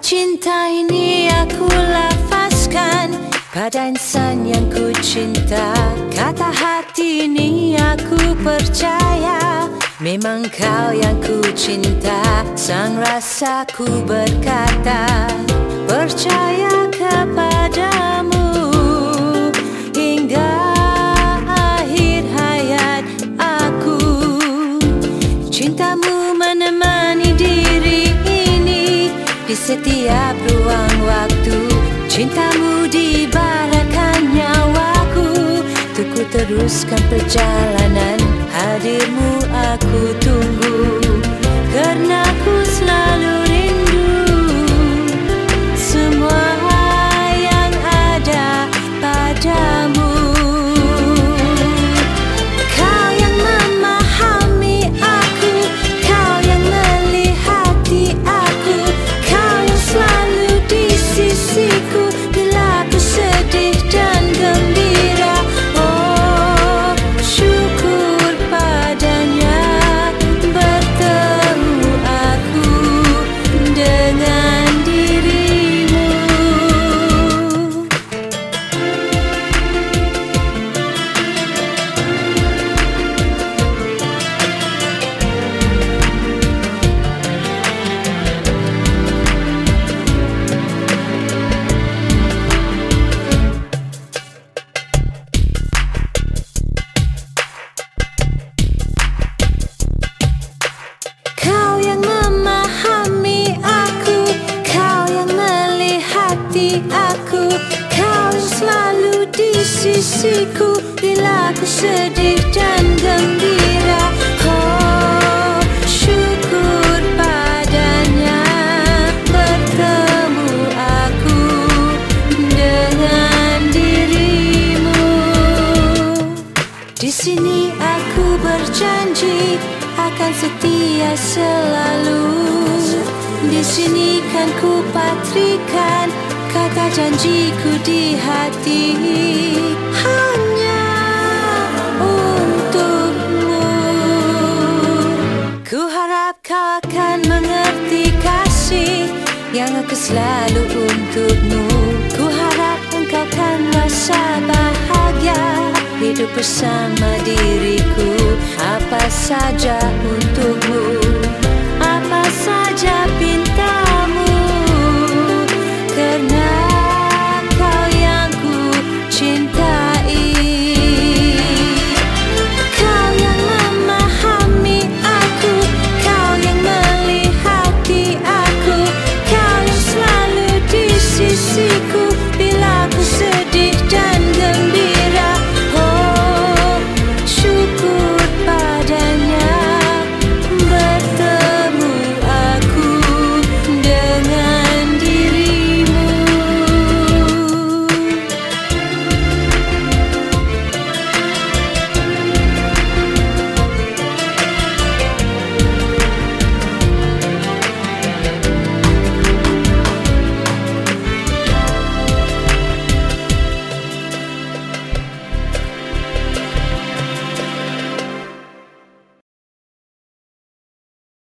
cinta ini aku lafazkan. Pada insan yang ku cinta. Kata hati ini aku percaya. Memang kau yang ku cinta. Sang rasaku berkata Percaya Di setiap ruang waktu Cintamu dibaratkan nyawaku. Untuk ku teruskan perjalanan Hadirmu aku tunggu. Karena ku selalu sisiku Bila aku sedih dan gembira Oh syukur padanya Bertemu aku dengan dirimu di sini aku berjanji akan setia selalu. Di sini kan ku patrikan kata janjiku di hati hanya untukmu. Ku harap kau akan mengerti kasih yang aku selalu untukmu. Ku harap engkau kan rasa bahagia hidup bersama diriku apa saja